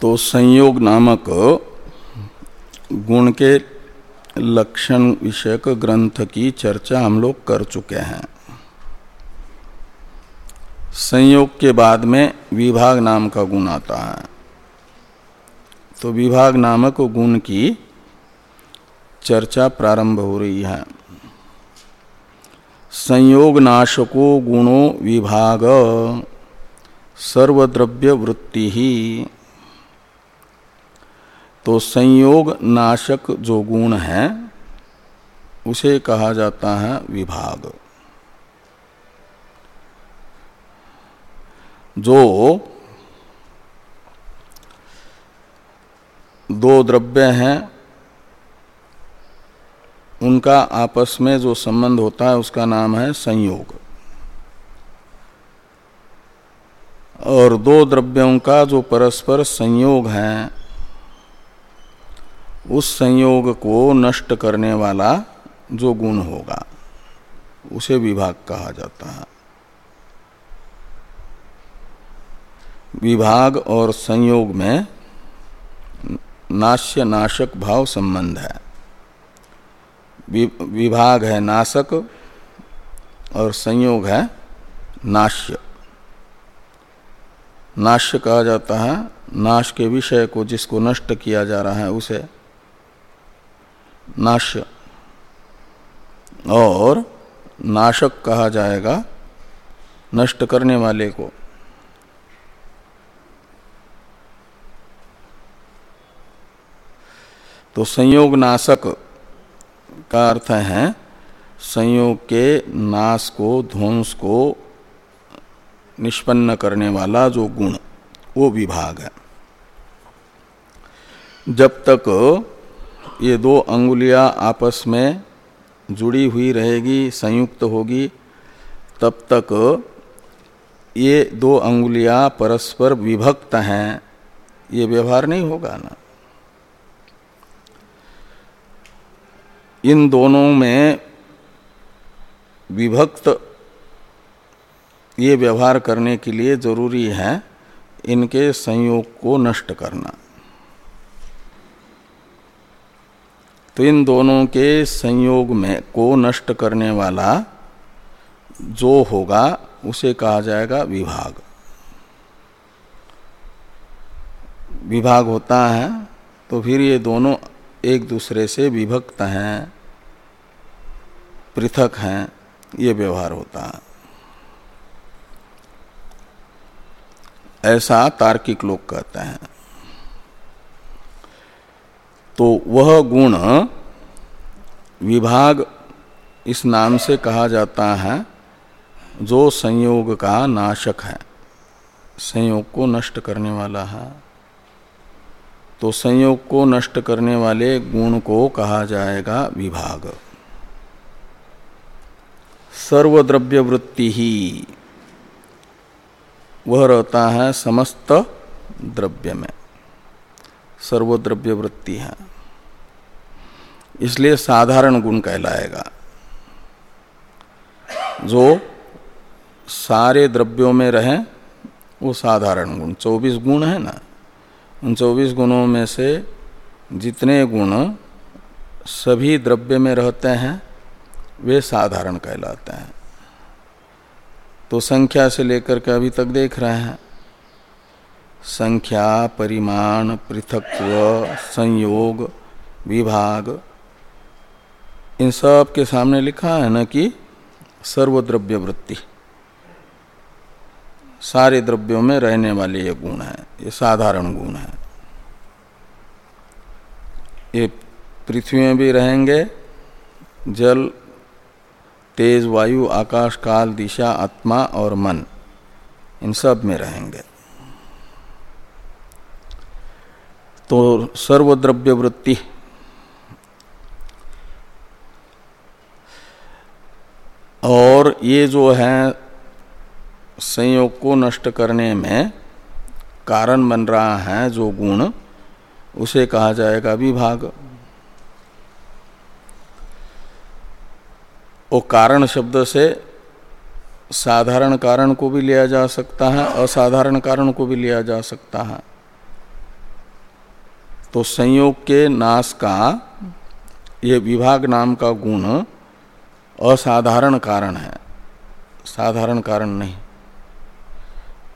तो संयोग नामक गुण के लक्षण विषयक ग्रंथ की चर्चा हम लोग कर चुके हैं। संयोग के बाद में विभाग नाम का गुण आता है। तो विभाग नामक गुण की चर्चा प्रारंभ हो रही है। संयोग नाशको गुणो विभाग सर्वद्रव्य वृत्ति ही। तो संयोग नाशक जो गुण है, उसे कहा जाता है विभाग। जो दो द्रव्य हैं, उनका आपस में जो संबंध होता है, उसका नाम है संयोग। और दो द्रव्यों का जो परस्पर संयोग है उस संयोग को नष्ट करने वाला जो गुण होगा, उसे विभाग कहा जाता है। विभाग और संयोग में नाश्य नाशक भाव संबंध है। विभाग है नाशक और संयोग है नाश्य। नाश्य कहा जाता है, नाश के विषय को जिसको नष्ट किया जा रहा है, उसे नाश्य और नाशक कहा जाएगा नष्ट करने वाले को। तो संयोग नाशक का अर्थ है संयोग के नाश को, ध्वंस को निष्पन्न करने वाला जो गुण, वो विभाग है। जब तक ये दो अंगुलियाँ आपस में जुड़ी हुई रहेगी, संयुक्त होगी। तब तक ये दो अंगुलियाँ परस्पर विभक्त हैं, ये व्यवहार नहीं होगा ना। इन दोनों में विभक्त ये व्यवहार करने के लिए ज़रूरी है, इनके संयोग को नष्ट करना। तो इन दोनों के संयोग में को नष्ट करने वाला जो होगा, उसे कहा जाएगा विभाग। विभाग होता है तो फिर ये दोनों एक दूसरे से विभक्त हैं, पृथक हैं, ये व्यवहार होता है। ऐसा तार्किक लोग कहते हैं। तो वह गुण विभाग इस नाम से कहा जाता है, जो संयोग का नाशक है। संयोग को नष्ट करने वाला है। तो संयोग को नष्ट करने वाले गुण को कहा जाएगा विभाग। सर्वद्रव्य वृत्ति ही, वह रहता है समस्त द्रव्य में। सर्वद्रव्य वृत्ति है। इसलिए साधारण गुण कहलाएगा। जो सारे द्रव्यों में रहे, वो साधारण गुण। 24 गुण है ना? उन चौबीस गुणों में से जितने गुण सभी द्रव्य में रहते हैं, वे साधारण कहलाते हैं। तो संख्या से लेकर के अभी तक देख रहे हैं। संख्या, परिमाण पृथक्व संयोग, विभाग इन सब के सामने लिखा है न कि सर्वद्रव्य वृत्ति। सारे द्रव्यों में रहने वाले ये गुण है, ये साधारण गुण है। ये पृथ्वी में भी रहेंगे, जल, तेज, वायु, आकाश, काल, दिशा, आत्मा और मन, इन सब में रहेंगे। तो सर्वद्रव्य वृत्ति और ये जो है संयोग को नष्ट करने में कारण बन रहा है जो गुण, उसे कहा जाएगा विभाग। वो कारण शब्द से साधारण कारण को भी लिया जा सकता है, असाधारण कारण को भी लिया जा सकता है। तो संयोग के नाश का, ये विभाग नाम का गुण असाधारण कारण है। साधारण कारण नहीं।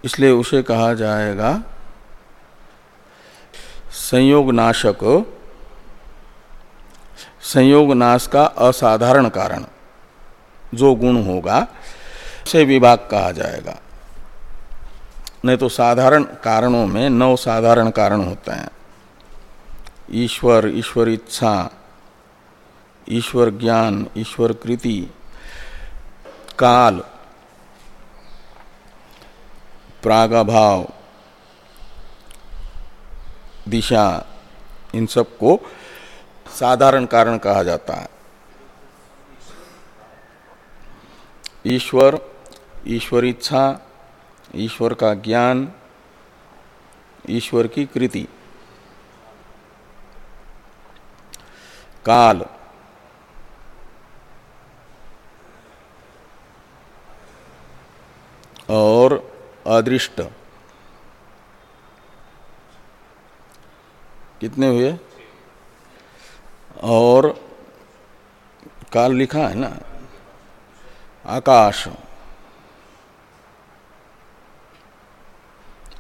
इसलिए उसे कहा जाएगा संयोग नाशक संयोग नाश का असाधारण कारण, जो गुण होगा से विभाग कहा जाएगा। नहीं तो साधारण कारणों में नौ साधारण कारण होते हैं। ईश्वर ईश्वर इच्छा ईश्वर ज्ञान, ईश्वर कृति, काल, प्रागभाव, दिशा, इन सबको साधारण कारण कहा जाता है। ईश्वर ईश्वर इच्छा, ईश्वर का ज्ञान, ईश्वर की कृति। काल और अदृष्ट। कितने हुए? और काल लिखा है ना? आकाश।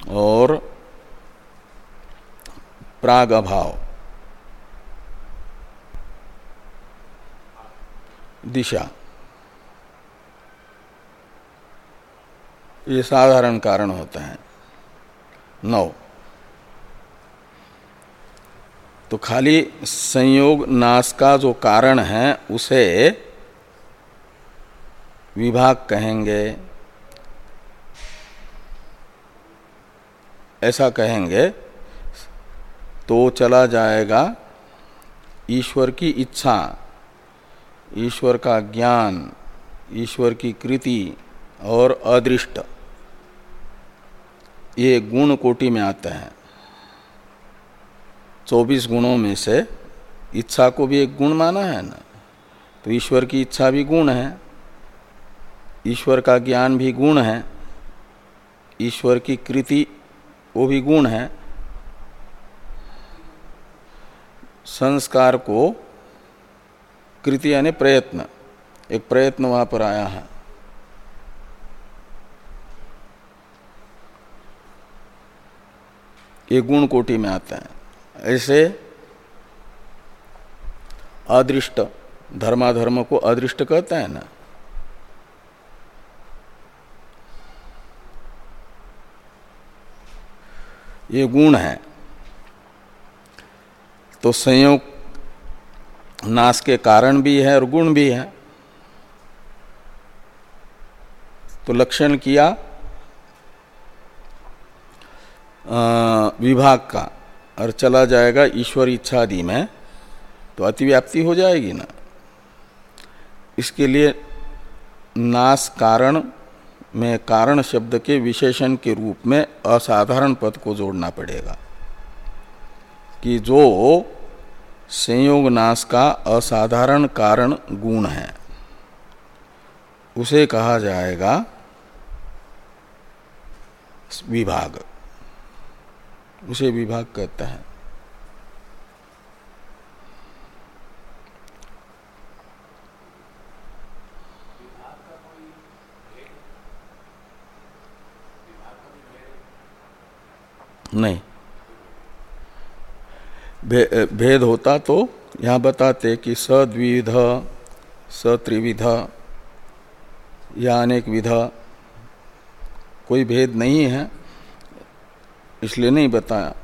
और प्राग अभाव। दिशा। ये साधारण कारण होते हैं। नौ। तो खाली संयोग नाश का जो कारण है, उसे विभाग कहेंगे। ऐसा कहेंगे तो चला जाएगा ईश्वर की इच्छा, ईश्वर का ज्ञान, ईश्वर की कृति और अदृष्ट। ये गुण कोटि में आते हैं। चौबीस गुणों में से इच्छा को भी एक गुण माना है ना? तो ईश्वर की इच्छा भी गुण है, ईश्वर का ज्ञान भी गुण है, ईश्वर की कृति वो भी गुण है। संस्कार को कृति यानी प्रयत्न, एक प्रयत्न वहाँ पर आया है। ये गुण कोटि में आते हैं। ऐसे अदृष्ट धर्माधर्म को अदृष्ट कहते हैं ना। ये गुण है। तो संयोग नाश के कारण भी है और गुण भी है। तो लक्षण किया विभाग का। और चला जाएगा ईश्वर इच्छादि में तो अतिव्याप्ति हो जाएगी ना। इसके लिए नाश कारण में, कारण शब्द के विशेषण के रूप में असाधारण पद को जोड़ना पड़ेगा। कि जो संयोग नाश का असाधारण कारण गुण है, उसे कहा जाएगा विभाग। उसे विभाग कहता है। नहीं। भे, भेद होता तो यहाँ बताते कि सद्विध सत्रिविध या अनेक विधा कोई भेद नहीं है। इसलिए नहीं बताया।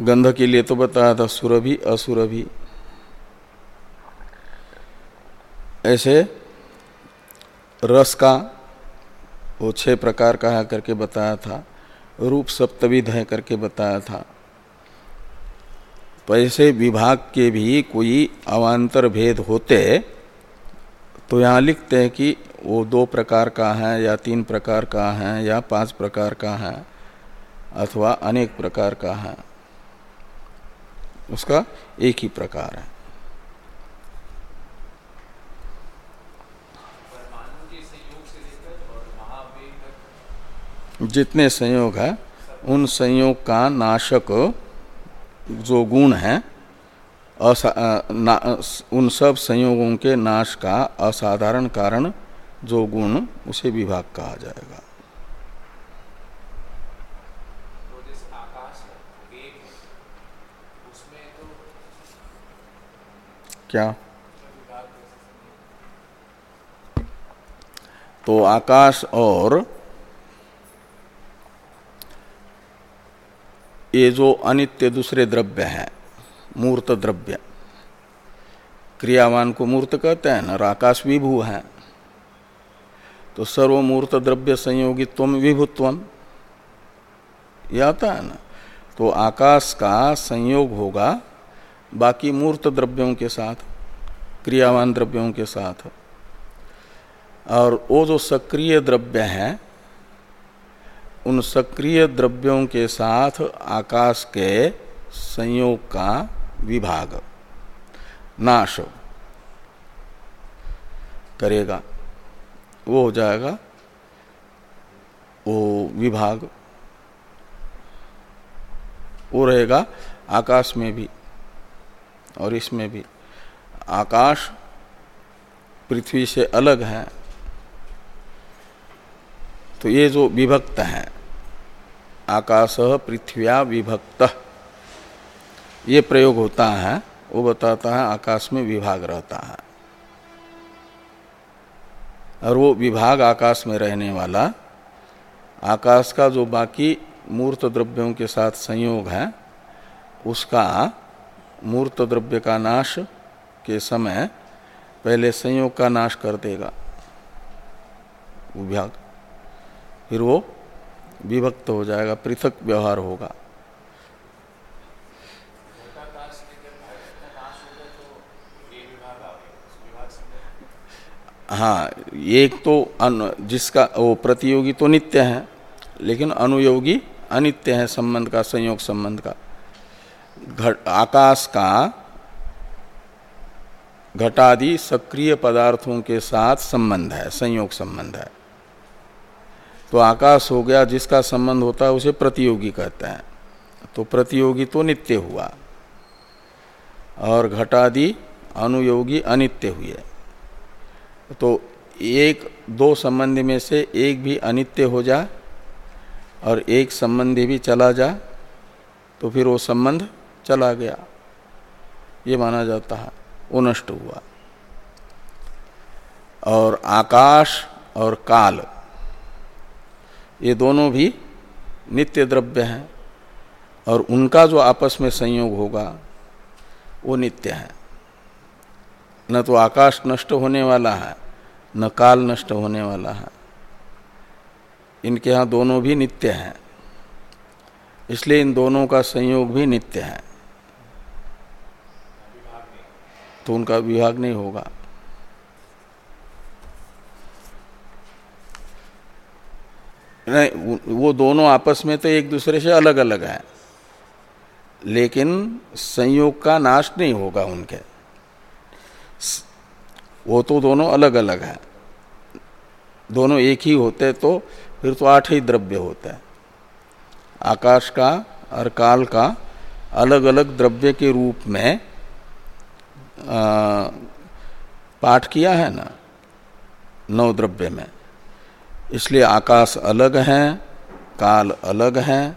गंध के लिए तो बताया था, सुरभि, असुरभि। ऐसे रस का वो छह प्रकार का है करके बताया था, रूप सप्तविध है करके बताया था। तो ऐसे विभाग के भी कोई अवान्तर भेद होते तो यहाँ लिखते हैं कि वो दो प्रकार का है या तीन प्रकार का है या पाँच प्रकार का है अथवा अनेक प्रकार का है। उसका एक ही प्रकार है। जितने संयोग है उन संयोग का नाशक जो गुण है उन सब संयोगों के नाश का असाधारण कारण जो गुण उसे विभाग कहा जाएगा। क्या? तो आकाश और ये जो अनित्य दूसरे द्रव्य हैं मूर्त द्रव्य क्रियावान को मूर्त कहते हैं और आकाश विभू है। तो सर्वमूर्त द्रव्य संयोगित्व विभुत्व। यह आता है ना? तो आकाश का संयोग होगा बाकी मूर्त द्रव्यों के साथ, क्रियावान द्रव्यों के साथ। और वो जो सक्रिय द्रव्य हैं, उन सक्रिय द्रव्यों के साथ आकाश के संयोग का विभाग, नाश करेगा। वो हो जाएगा, वो विभाग, वो रहेगा आकाश में भी और इसमें भी। आकाश पृथ्वी से अलग है तो ये जो विभक्त है, आकाश पृथ्व्या विभक्त, ये प्रयोग होता है, वो बताता है आकाश में विभाग रहता है। और वो विभाग आकाश में रहने वाला। आकाश का जो बाकी मूर्त द्रव्यों के साथ संयोग है, उसका मूर्त द्रव्य का नाश के समय पहले संयोग का नाश कर देगा। विभाग। फिर वो विभक्त हो जाएगा, पृथक व्यवहार होगा। हाँ एक तो अन, जिसका वो प्रतियोगी तो नित्य है लेकिन अनुयोगी अनित्य है संबंध का संयोग संबंध का। घट आकाश का घटादि सक्रिय पदार्थों के साथ संबंध है संयोग संबंध है। तो आकाश हो गया जिसका संबंध होता है उसे प्रतियोगी कहते हैं। तो प्रतियोगी तो नित्य हुआ और घटादि अनुयोगी अनित्य हुए। तो एक, दो संबंधी में से एक भी अनित्य हो जा और एक संबंधी भी चला जा तो फिर वो संबंध चला गया। ये माना जाता है, वो नष्ट हुआ। और आकाश और काल, ये दोनों भी नित्य द्रव्य हैं और उनका जो आपस में संयोग होगा, वो नित्य है। न तो आकाश नष्ट होने वाला है, न काल नष्ट होने वाला है। इनके यहाँ दोनों भी नित्य हैं। इसलिए इन दोनों का संयोग भी नित्य है। तो उनका विभाग नहीं होगा। नहीं, वो दोनों आपस में तो एक दूसरे से अलग अलग हैं। लेकिन संयोग का नाश नहीं होगा उनके। वो तो दोनों अलग अलग हैं। दोनों एक ही होते तो फिर तो आठ ही द्रव्य होते हैं। आकाश का और काल का अलग अलग द्रव्य के रूप में पाठ किया है ना, नौ द्रव्य में। इसलिए आकाश अलग है, काल अलग है,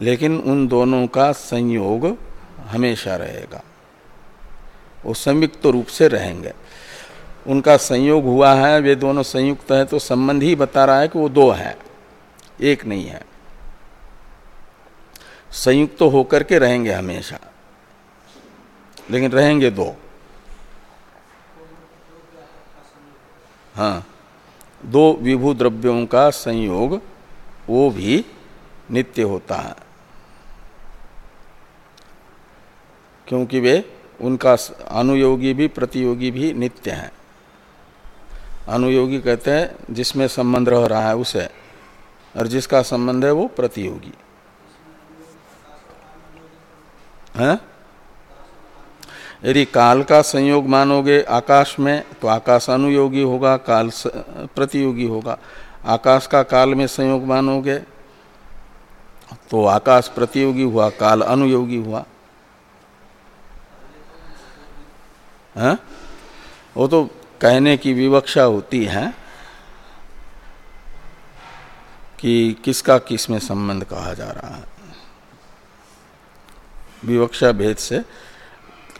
लेकिन उन दोनों का संयोग हमेशा रहेगा। वो संयुक्त तो रूप से रहेंगे। उनका संयोग हुआ है, वे दोनों संयुक्त है तो संबंध ही बता रहा है कि वो दो है, एक नहीं है। संयुक्त तो होकर के रहेंगे हमेशा, लेकिन रहेंगे दो। हाँ दो विभू द्रव्यों का संयोग, वो भी नित्य होता है, क्योंकि वे उनका अनुयोगी भी, प्रतियोगी भी नित्य है। अनुयोगी कहते हैं, जिसमें संबंध रह रहा है उसे, और जिसका संबंध है वो प्रतियोगी। है? यदि काल का संयोग मानोगे आकाश में तो आकाश अनुयोगी होगा, काल प्रतियोगी होगा। आकाश का काल में संयोग मानोगे तो आकाश प्रतियोगी हुआ, काल अनुयोगी हुआ। है हाँ? वो तो कहने की विवक्षा होती है कि किसका किसमें संबंध कहा जा रहा है विवक्षा भेद से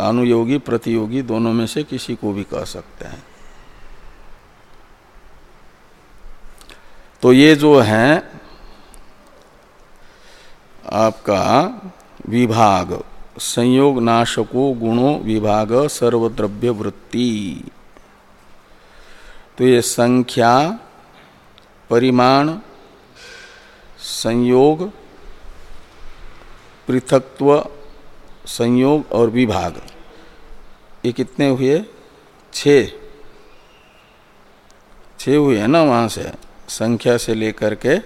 अनुयोगी, प्रतियोगी दोनों में से किसी को भी कह सकते हैं तो ये जो है आपका विभाग संयोग नाशको गुणो विभाग सर्वद्रव्य वृत्ति तो ये संख्या, परिमाण, संयोग, पृथकत्व, संयोग और विभाग। ये कितने हुए? छ। छ हुए है ना वहाँ से? संख्या से लेकर के।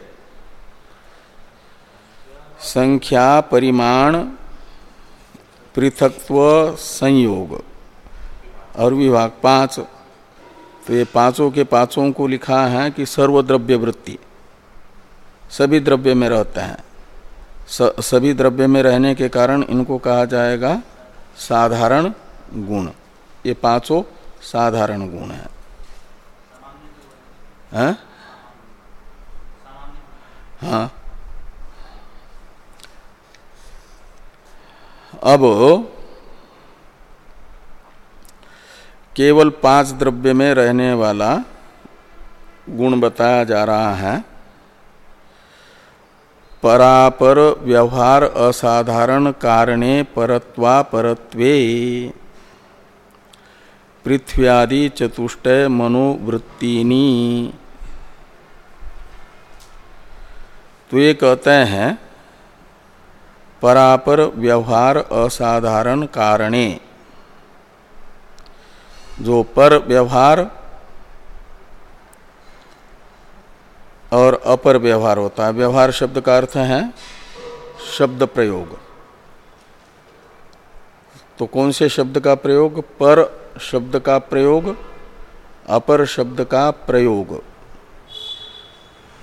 संख्या, परिमाण पृथकत्व संयोग। और विभाग पाँच। तो ये पाँचों के पाँचों को लिखा है कि सर्वद्रव्य वृत्ति। सभी द्रव्य में रहते हैं। सभी द्रव्य में रहने के कारण इनको कहा जाएगा साधारण गुण। ये पाँचों साधारण गुण है, है? हाँ। अब केवल पाँच द्रव्य में रहने वाला गुण बताया जा रहा है। परापर व्यवहार असाधारण कारणे परत्वा परत्वे, पृथ्व्यादि चतुष्टय मनोवृत्तिनी। तो ये कहते हैं परापर व्यवहार असाधारण कारणे। जो पर व्यवहार और अपर व्यवहार होता है। व्यवहार शब्द का अर्थ है शब्द प्रयोग। तो कौन से शब्द का प्रयोग? पर शब्द का प्रयोग, अपर शब्द का प्रयोग।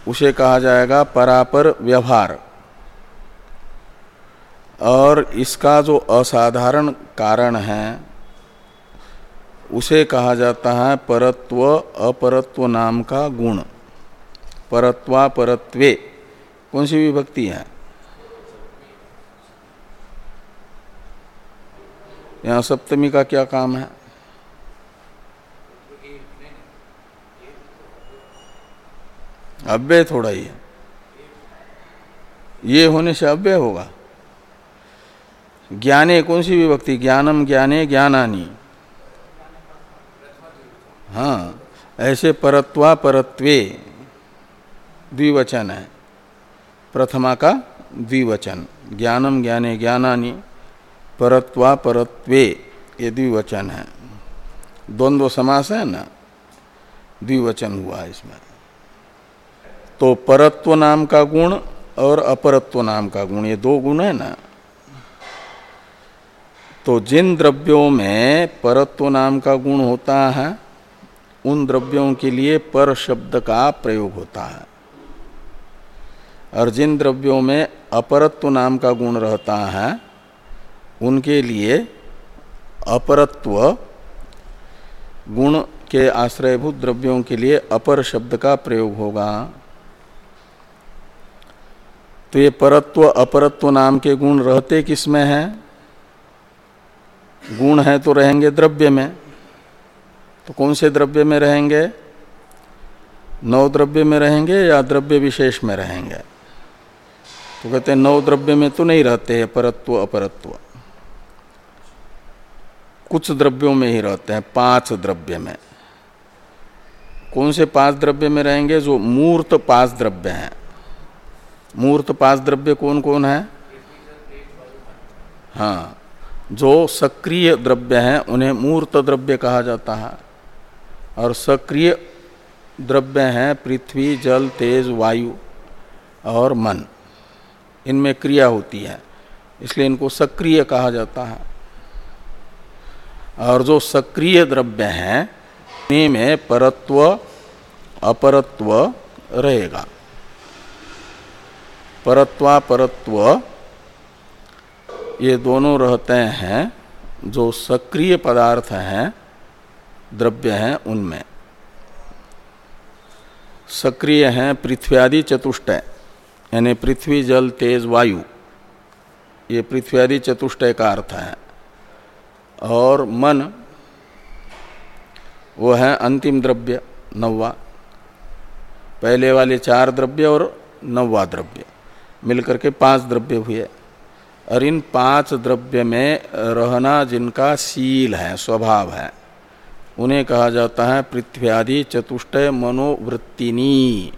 उसे कहा जाएगा परापर व्यवहार। और इसका जो असाधारण कारण है, उसे कहा जाता है परत्व अपरत्व नाम का गुण। परत्वा परत्वे, कौन सी विभक्ति है? यहाँ सप्तमी का क्या काम है? अव्यय थोड़ा ही है। ये होने से अव्यय होगा। ज्ञाने कौन सी विभक्ति? ज्ञानम ज्ञाने ज्ञानानी। हाँ ऐसे परत्वा परत्वे द्विवचन है। प्रथमा का द्विवचन। ज्ञानम ज्ञाने ज्ञानानी, परत्वा परत्वे, ये द्विवचन है। द्वंद्व समास है ना? द्विवचन हुआ इसमें। तो परत्व नाम का गुण और अपरत्व नाम का गुण, ये दो गुण है ना? तो जिन द्रव्यों में परत्व नाम का गुण होता है, उन द्रव्यों के लिए पर शब्द का प्रयोग होता है। और जिन द्रव्यों में अपरत्व नाम का गुण रहता है, उनके लिए अपरत्व गुण के आश्रयभूत द्रव्यों के लिए अपर शब्द का प्रयोग होगा। तो ये परत्व, अपरत्व नाम के गुण रहते किसमें हैं? गुण है तो रहेंगे द्रव्य में। तो कौन से द्रव्य में रहेंगे? नौ द्रव्य में रहेंगे या द्रव्य विशेष में रहेंगे? तो कहते हैं, नौ द्रव्य में तो नहीं रहते हैं, परत्व, अपरत्व। कुछ द्रव्यों में ही रहते हैं, पाँच द्रव्य में। कौन से पाँच द्रव्य में रहेंगे? जो मूर्त पाँच द्रव्य हैं। मूर्त पाँच द्रव्य कौन कौन है? हाँ। जो सक्रिय द्रव्य हैं, उन्हें मूर्त द्रव्य कहा जाता है। और सक्रिय द्रव्य हैं पृथ्वी, जल, तेज, वायु और मन। इनमें क्रिया होती है, इसलिए इनको सक्रिय कहा जाता है। और जो सक्रिय द्रव्य हैं इनमें परत्व, अपरत्व रहेगा। परत्वा परत्व ये दोनों रहते हैं, जो सक्रिय पदार्थ हैं, द्रव्य हैं उनमें। सक्रिय हैं पृथ्वी आदि चतुष्टय यानी पृथ्वी, जल, तेज, वायु। ये पृथ्वी आदि चतुष्टय का अर्थ है। और मन, वो है अंतिम द्रव्य नववा पहले वाले चार द्रव्य और नववा द्रव्य। मिलकर के पाँच द्रव्य हुए। और इन पाँच द्रव्य में रहना जिनका शील है, स्वभाव है, उन्हें कहा जाता है पृथ्वी आदि चतुष्टय मनोवृत्तिनी।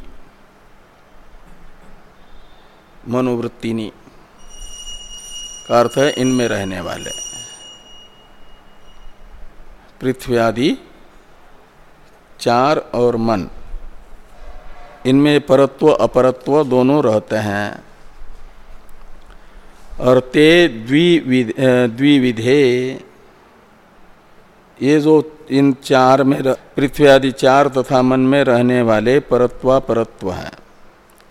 मनोवृत्तिनी का अर्थ है इनमें रहने वाले। पृथ्वी आदि चार और मन, इनमें परत्व, अपरत्व दोनों रहते हैं। और ते द्विविधे ये जो इन चार में पृथ्वी आदि चार तथा मन में रहने वाले परत्वा परत्व हैं।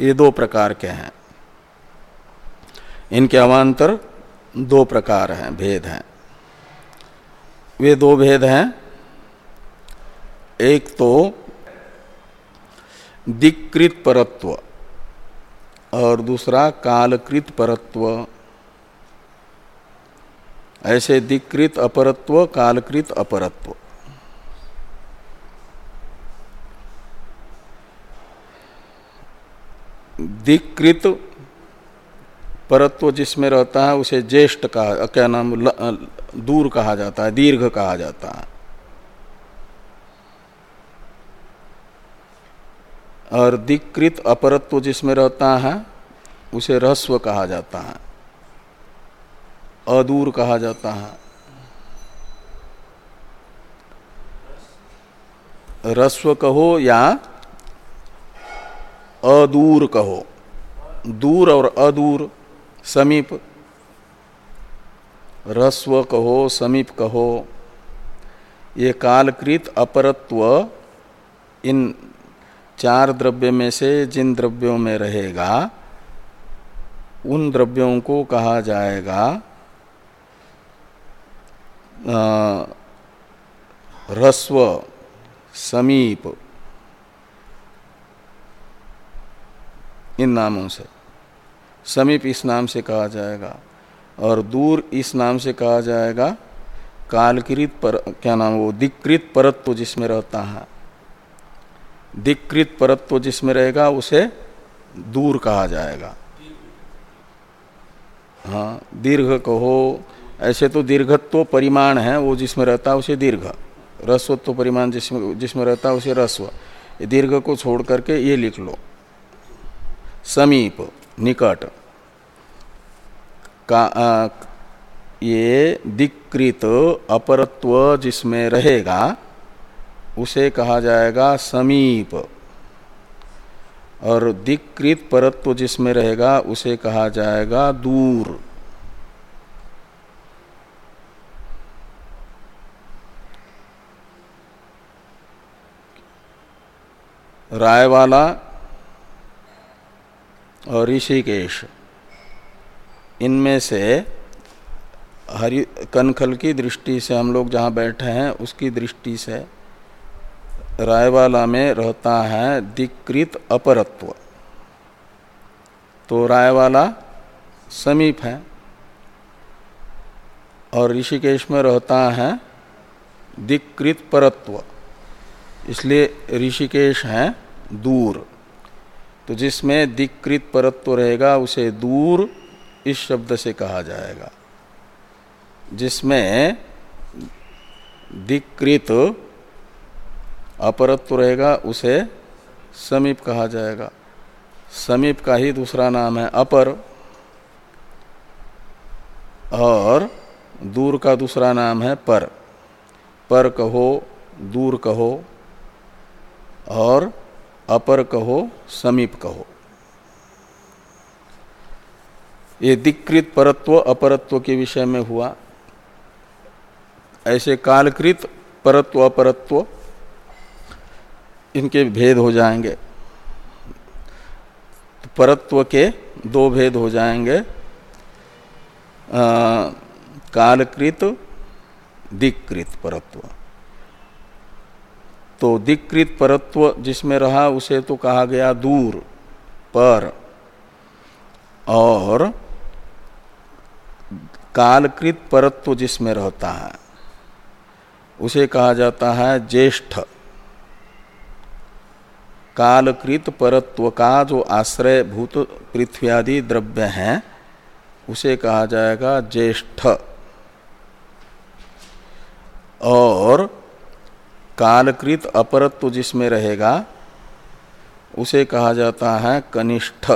ये दो प्रकार के हैं। इनके अवान्तर दो प्रकार हैं, भेद हैं। वे दो भेद हैं। एक तो दिक्कृत परत्व और दूसरा कालकृत परत्व। ऐसे दिक्कृत अपरत्व कालकृत अपरत्व। दिक्कृत परत्व जिसमें रहता है उसे ज्येष्ठ का क्या नाम ल, दूर कहा जाता है दीर्घ कहा जाता है। और दिक्कृत अपरत्व जिसमें रहता है उसे रस्व कहा जाता है। अदूर कहा जाता है। रस्व कहो या अदूर कहो। दूर और अदूर, समीप। रस्व कहो, समीप कहो। ये कालकृत अपरत्व इन चार द्रव्य में से जिन द्रव्यों में रहेगा, उन द्रव्यों को कहा जाएगा रस्व समीप इन नामों से समीप इस नाम से कहा जाएगा और दूर इस नाम से कहा जाएगा कालकृत पर क्या नाम वो दिक्कृत परत्व जिसमें रहता है दिक्कृत परत्व जिसमें रहेगा उसे दूर कहा जाएगा हाँ दीर्घ कहो ऐसे तो दीर्घत्व परिमाण है वो जिसमें रहता है उसे दीर्घ। रस्वत्व परिमाण जिसमें जिसमें रहता है उसे रस्व दीर्घ को छोड़ करके ये लिख लो। समीप निकट। का आ, ये दिक्कृत अपरत्व जिसमें रहेगा उसे कहा जाएगा समीप। और दिक्कृत परत्व जिसमें रहेगा उसे कहा जाएगा दूर। रायवाला और ऋषिकेश। इनमें से हरि कनखल की दृष्टि से हम लोग जहाँ बैठे हैं, उसकी दृष्टि से रायवाला में रहता है दिक्कृत अपरत्व। तो रायवाला समीप है और ऋषिकेश में रहता है दिक्कृत परत्व। इसलिए ऋषिकेश है दूर। तो जिसमें दिक्कृत परत्व रहेगा, उसे दूर इस शब्द से कहा जाएगा। जिसमें दिक्कृत अपरत्व रहेगा, उसे समीप कहा जाएगा। समीप का ही दूसरा नाम है अपर, और दूर का दूसरा नाम है पर। पर कहो, दूर कहो और अपर कहो समीप कहो। ये दिक्कृत परत्व अपरत्व के विषय में हुआ। ऐसे कालकृत परत्व अपरत्व इनके भेद हो जाएँगे। तो परत्व के दो भेद हो जाएँगे। आ, कालकृत दिक्कृत परत्व। तो दिक्कृत परत्व जिसमें रहा उसे तो कहा गया दूर, पर। और कालकृत परत्व जिसमें रहता है, उसे कहा जाता है ज्येष्ठ। कालकृत परत्व का जो आश्रय, भूत, पृथ्वी आदि द्रव्य हैं, उसे कहा जाएगा ज्येष्ठ। और कालकृत अपरत्व जिसमें रहेगा उसे कहा जाता है कनिष्ठ।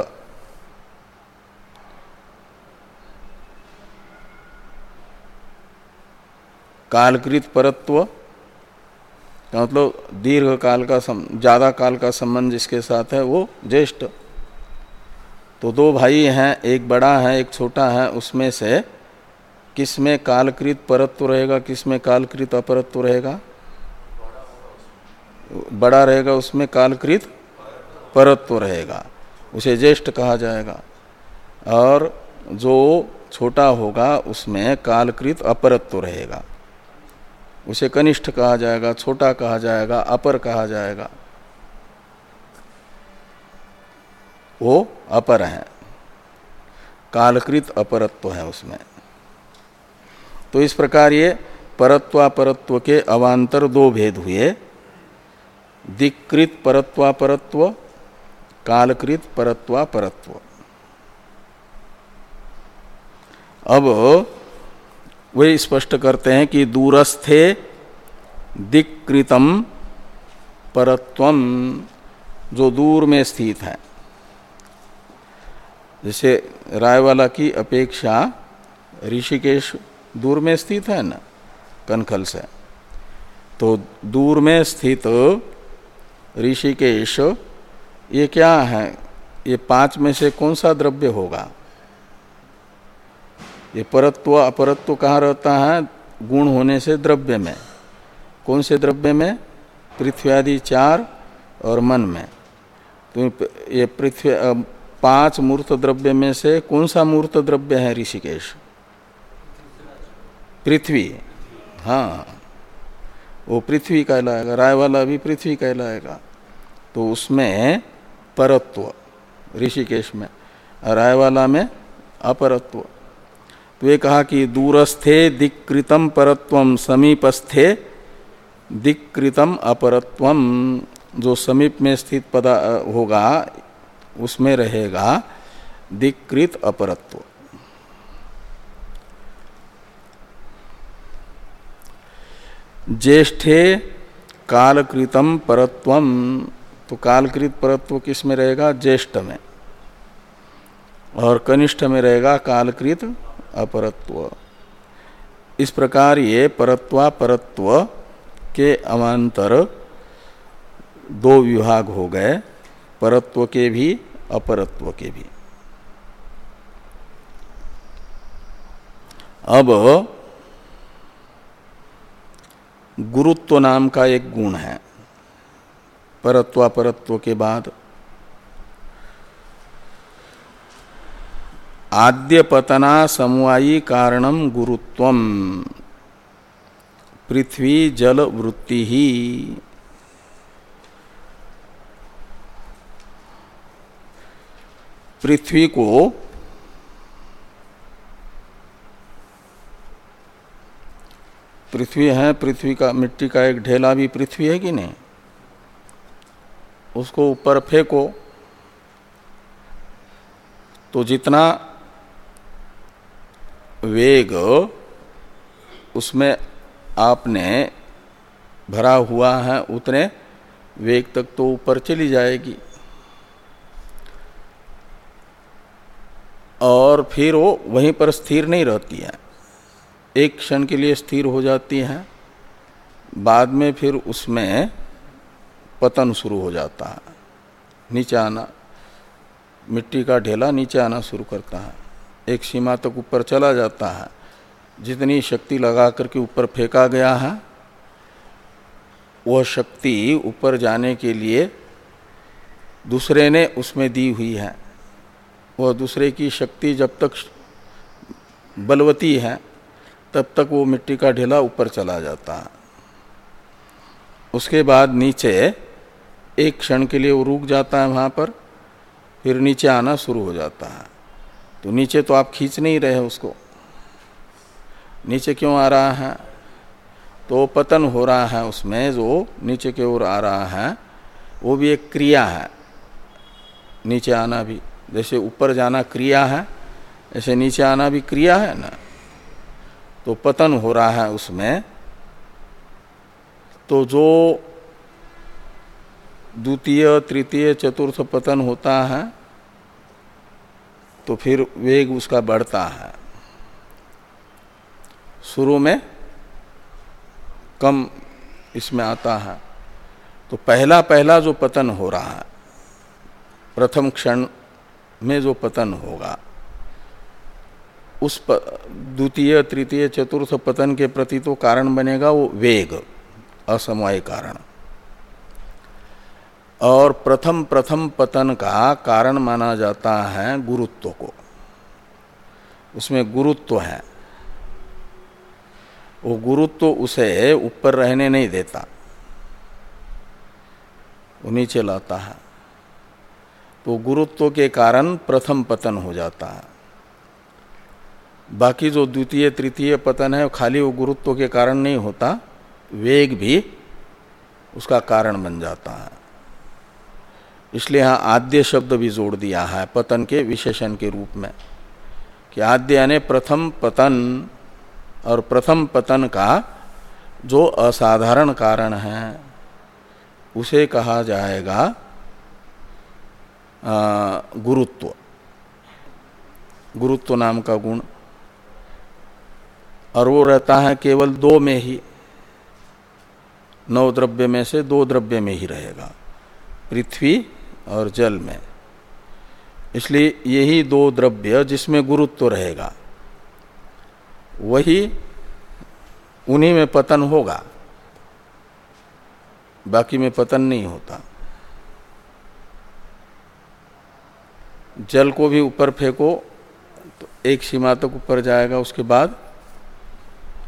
कालकृत परत्व मतलब दीर्घ काल का सम, ज़्यादा काल का संबंध जिसके साथ है वो ज्येष्ठ। तो दो भाई हैं एक बड़ा है एक छोटा है उसमें से किसमें कालकृत परत्व रहेगा किसमें कालकृत अपरत्व रहेगा? बड़ा रहेगा, उसमें कालकृत परत्व रहेगा, उसे ज्येष्ठ कहा जाएगा। और जो छोटा होगा, उसमें कालकृत अपरत्व रहेगा। उसे कनिष्ठ कहा जाएगा, छोटा कहा जाएगा, अपर कहा जाएगा। वो अपर है। कालकृत अपरत्व है उसमें। तो इस प्रकार ये परत्वापरत्व के अवान्तर दो भेद हुए। दिक्कृत परत्वा परत्व कालकृत परत्वा परत्व। अब वे स्पष्ट करते हैं कि दूरस्थे दिक्कृतम परत्वम, जो दूर में स्थित है। जैसे रायवाला की अपेक्षा ऋषिकेश दूर में स्थित है ना, कनखल से। तो दूर में स्थित ऋषिकेश, ये क्या है? ये पाँच में से कौन सा द्रव्य होगा? ये परत्व, अपरत्व कहाँ रहता है? गुण होने से द्रव्य में। कौन से द्रव्य में? पृथ्वी आदि चार और मन में। तो ये पृथ्वी पाँच मूर्त द्रव्य में से कौन सा मूर्त द्रव्य है ऋषिकेश? पृथ्वी। हाँ। वो पृथ्वी कहलाएगा राय वाला भी पृथ्वी कहलाएगा। तो उसमें परत्व ऋषिकेश में राय वाला में अपरत्व। तो ये कहा कि दूरस्थे दिक्कृतम परत्वम, समीपस्थे दिक्कृतम अपरत्वम। जो समीप में स्थित पदा, होगा, उसमें रहेगा दिक्कृत अपरत्व। ज्येष्ठे कालकृतम परत्वम तो कालकृत परत्व किसमें रहेगा? ज्येष्ठ में। और कनिष्ठ में रहेगा कालकृत अपरत्व। इस प्रकार ये परत्वा परत्व के अमांतर दो विभाग हो गए, परत्व के भी, अपरत्व के भी। अब गुरुत्व नाम का एक गुण है। परत्वापरत्व के बाद आद्य पतना समवायी कारणम गुरुत्व पृथ्वी जल वृत्ति ही। पृथ्वी को पृथ्वी है, पृथ्वी का मिट्टी का एक ढेला भी पृथ्वी है कि नहीं? उसको ऊपर फेंको। तो जितना वेग उसमें आपने भरा हुआ है, उतने वेग तक तो ऊपर चली जाएगी। और फिर वो वहीं पर स्थिर नहीं रहती है। एक क्षण के लिए स्थिर हो जाती है, बाद में फिर उसमें पतन शुरू हो जाता है। नीचे आना, मिट्टी का ढेला नीचे आना शुरू करता है। एक सीमा तक ऊपर चला जाता है। जितनी शक्ति लगा करके ऊपर फेंका गया है, वह शक्ति ऊपर जाने के लिए दूसरे ने उसमें दी हुई है। वह दूसरे की शक्ति जब तक बलवती है तब तक वो मिट्टी का ढेला ऊपर चला जाता। है उसके बाद नीचे एक क्षण के लिए वो रुक जाता है वहाँ पर, फिर नीचे आना शुरू हो जाता है। तो नीचे तो आप खींच नहीं रहे उसको। नीचे क्यों आ रहा है? तो पतन हो रहा है उसमें, जो नीचे की ओर आ रहा है, वो भी एक क्रिया है। नीचे आना भी, जैसे ऊपर जाना क्रिया है, ऐसे नीचे आना भी क्रिया है ना? तो पतन हो रहा है उसमें तो जो द्वितीय, तृतीय, चतुर्थ पतन होता है तो फिर वेग उसका बढ़ता है। शुरू में कम इसमें आता है। तो पहला पहला जो पतन हो रहा है, प्रथम क्षण में जो पतन होगा उस द्वितीय, तृतीय, चतुर्थ पतन के प्रति तो कारण बनेगा वो वेग, असमवाय कारण। और प्रथम प्रथम पतन का कारण माना जाता है गुरुत्व को। उसमें गुरुत्व है। वो गुरुत्व उसे ऊपर रहने नहीं देता। वो नीचे लाता है। तो गुरुत्व के कारण प्रथम पतन हो जाता है। बाकी जो द्वितीय, तृतीय पतन है, खाली वो गुरुत्व के कारण नहीं होता, वेग भी उसका कारण बन जाता है। इसलिए यहाँ आद्य शब्द भी जोड़ दिया है, पतन के विशेषण के रूप में, कि आद्य यानी प्रथम पतन और प्रथम पतन का जो असाधारण कारण है, उसे कहा जाएगा गुरुत्व। गुरुत्व नाम का गुण। और वो रहता है केवल दो में ही नौ द्रव्य में से दो द्रव्य में ही रहेगा, पृथ्वी और जल में। इसलिए यही दो द्रव्य जिसमें गुरुत्व तो रहेगा, वही उन्हीं में पतन होगा, बाकी में पतन नहीं होता। जल को भी ऊपर फेंको तो एक सीमा तक ऊपर जाएगा, उसके बाद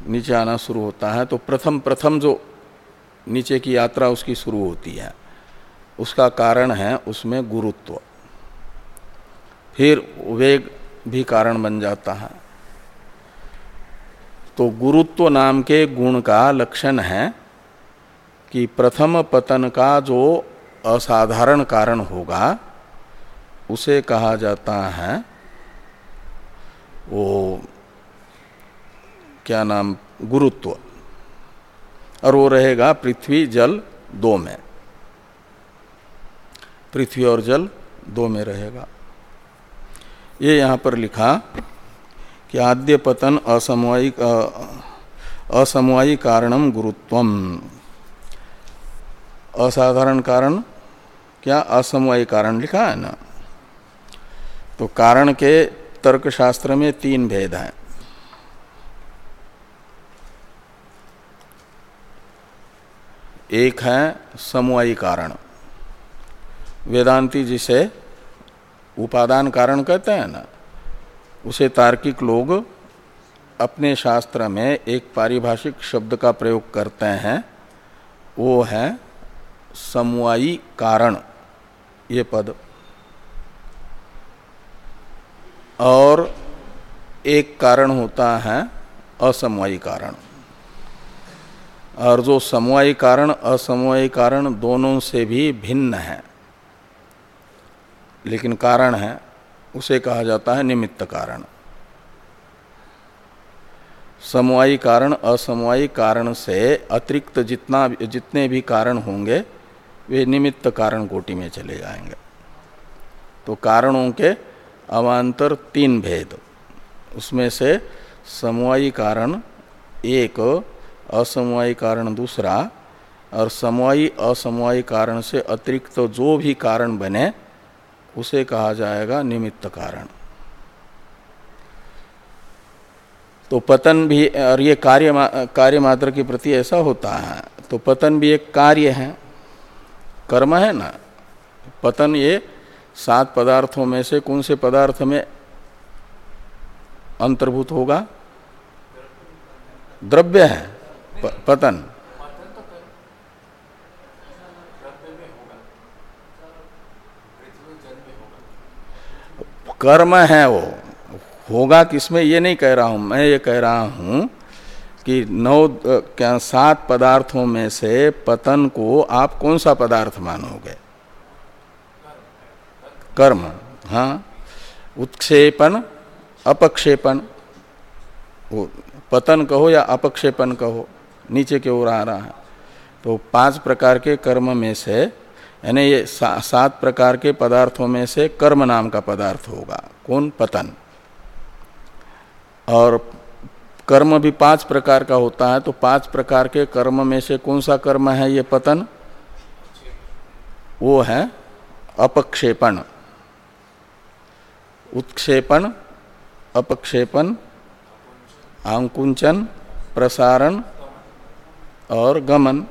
नीचे आना शुरू होता है तो प्रथम प्रथम जो नीचे की यात्रा उसकी शुरू होती है, उसका कारण है उसमें गुरुत्व। फिर वेग भी कारण बन जाता है। तो गुरुत्व नाम के गुण का लक्षण है कि प्रथम पतन का जो असाधारण कारण होगा, उसे कहा जाता है वो क्या नाम, गुरुत्व। और वो रहेगा पृथ्वी, जल, दो में। पृथ्वी और जल, दो में रहेगा। ये यहाँ पर लिखा कि आद्य पतन असमवायी असमवायी कारणम गुरुत्वम। असाधारण कारण, क्या असमवायी कारण लिखा है ना? तो कारण के तर्कशास्त्र में तीन भेद हैं। एक है समवायी कारण। वेदांती जिसे उपादान कारण कहते हैं ना, उसे तार्किक लोग अपने शास्त्र में एक पारिभाषिक शब्द का प्रयोग करते हैं, वो है समवायी कारण, ये पद। और एक कारण होता है असमवायी कारण। और जो समवायी कारण, असमवायी कारण दोनों से भी भिन्न है। लेकिन कारण है, उसे कहा जाता है निमित्त कारण। समवायी कारण, असमवायी कारण से अतिरिक्त जितना जितने भी कारण होंगे, वे निमित्त कारण कोटि में चले जाएँगे। तो कारणों के अवान्तर तीन भेद, उसमें से समवायी कारण एक असमवायी कारण दूसरा और समवायी असमवायी कारण से अतिरिक्त तो जो भी कारण बने, उसे कहा जाएगा निमित्त कारण। तो पतन भी, और ये कार्य कार्य मात्र के प्रति ऐसा होता है तो पतन भी एक कार्य है, कर्म है ना? पतन ये सात पदार्थों में से कौन से पदार्थ में अंतर्भूत होगा? द्रव्य है। पतन। कर्म है वो। होगा किसमें? ये नहीं कह रहा हूँ, मैं ये कह रहा हूँ कि नौ क्या सात पदार्थों में से पतन को आप कौन सा पदार्थ मानोगे? कर्म हाँ। उत्क्षेपण, अपक्षेपण। पतन कहो या अपक्षेपण कहो? नीचे की ओर आ रहा है। तो पाँच प्रकार के कर्म में से यानी ये सा, सात प्रकार के पदार्थों में से कर्म नाम का पदार्थ होगा। कौन? पतन। और कर्म भी पाँच प्रकार का होता है तो पाँच प्रकार के कर्म में से कौन सा कर्म है ये पतन? वो है अपक्षेपण। उत्क्षेपण अपक्षेपण आंकुंचन प्रसारण और गमन,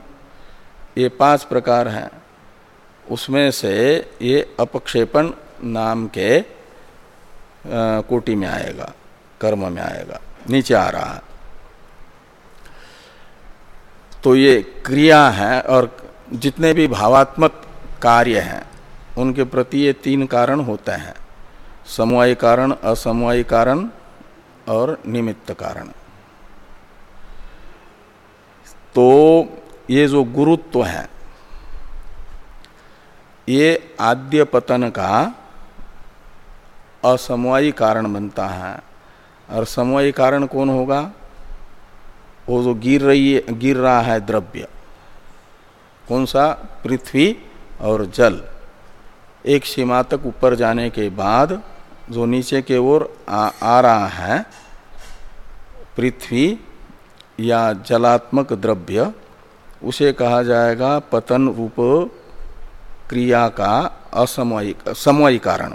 ये पाँच प्रकार हैं। उसमें से ये अपक्षेपण नाम के कोटि में आएगा, कर्म में आएगा, नीचे आ रहा है। तो ये क्रिया है और जितने भी भावात्मक कार्य हैं, उनके प्रति ये तीन कारण होते हैं। समवाय कारण, असमवाय कारण और निमित्त कारण। तो ये जो गुरुत्व है ये आद्य पतन का असमवायी कारण बनता है। और समवायी कारण कौन होगा? वो जो गिर रही है गिर रहा है द्रव्य। कौन सा? पृथ्वी और जल। एक सीमा तक ऊपर जाने के बाद जो नीचे के ओर आ, आ रहा है पृथ्वी या जलात्मक द्रव्य, उसे कहा जाएगा पतन रूप क्रिया का असमयी समवायी कारण।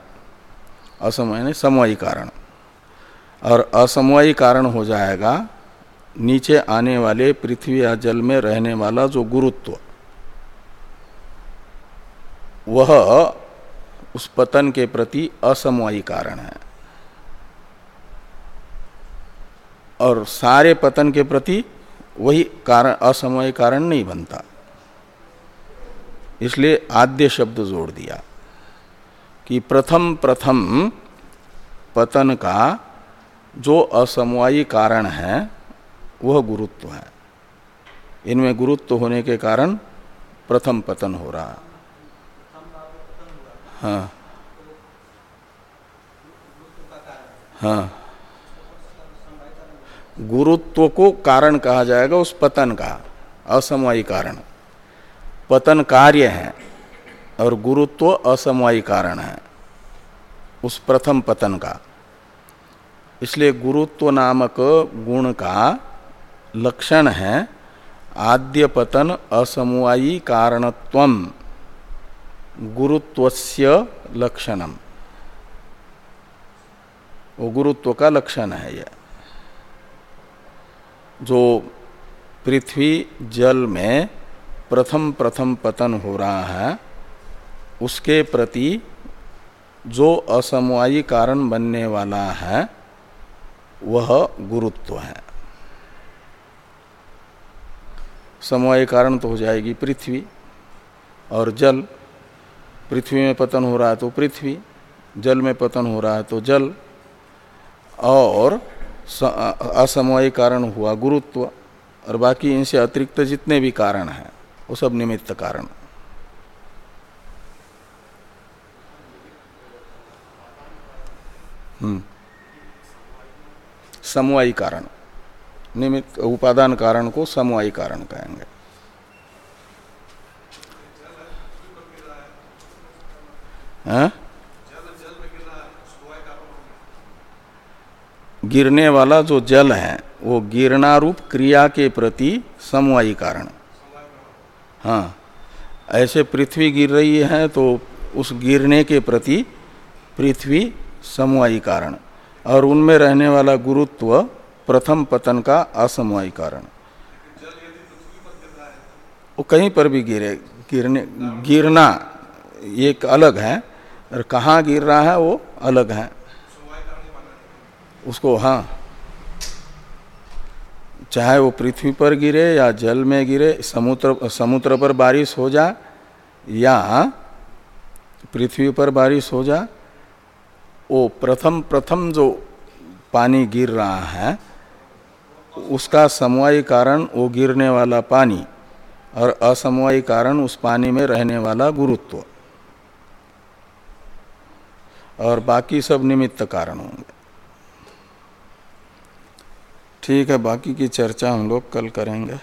असमय समवायी कारण। और असमवायी कारण हो जाएगा नीचे आने वाले पृथ्वी या जल में रहने वाला जो गुरुत्व। वह उस पतन के प्रति असमवायी कारण है। और सारे पतन के प्रति वही कारण असमवायी कारण नहीं बनता। इसलिए आद्य शब्द जोड़ दिया कि प्रथम प्रथम पतन का जो असमवायी कारण है, वह गुरुत्व है। इनमें गुरुत्व होने के कारण प्रथम पतन हो रहा। हाँ। हाँ। गुरुत्व को कारण कहा जाएगा, उस पतन का, असमवायी कारण। पतन कार्य है और गुरुत्व असमवायी कारण है, उस प्रथम पतन का। इसलिए गुरुत्व नामक गुण का लक्षण है आद्य पतन असमवायी कारणत्व, गुरुत्वस्य लक्षणम वो गुरुत्व का लक्षण है यह जो पृथ्वी जल में प्रथम प्रथम पतन हो रहा है, उसके प्रति जो असमवायी कारण बनने वाला है, वह गुरुत्व है। समवाय कारण तो हो जाएगी पृथ्वी और जल। पृथ्वी में पतन हो रहा है तो पृथ्वी, जल में पतन हो रहा है तो जल और असमवाय कारण हुआ, गुरुत्व, और बाकी इनसे अतिरिक्त जितने भी कारण हैं, वो सब निमित्त कारण। हम्म। समवायी कारण। निमित्त, उपादान कारण को समवायी कारण कहेंगे। हाँ? गिरने वाला जो जल है, वो गिरना रूप क्रिया के प्रति समवायी कारण। हाँ ऐसे पृथ्वी गिर रही है तो उस गिरने के प्रति पृथ्वी समवायी कारण। और उनमें रहने वाला गुरुत्व प्रथम पतन का असमवायी कारण। वो कहीं पर भी गिरे, गिरने, गिरना एक अलग है, और कहाँ गिर रहा है, वो अलग है। उसको हाँ। चाहे वो पृथ्वी पर गिरे या जल में गिरे, समुद्र समुद्र पर बारिश हो जा या पृथ्वी पर बारिश हो जा, वो प्रथम प्रथम जो पानी गिर रहा है, उसका समवायी कारण वो गिरने वाला पानी और असमवायी कारण उस पानी में रहने वाला गुरुत्व। और बाकी सब निमित्त कारण होंगे। ठीक है बाकी की चर्चा हम लोग कल करेंगे।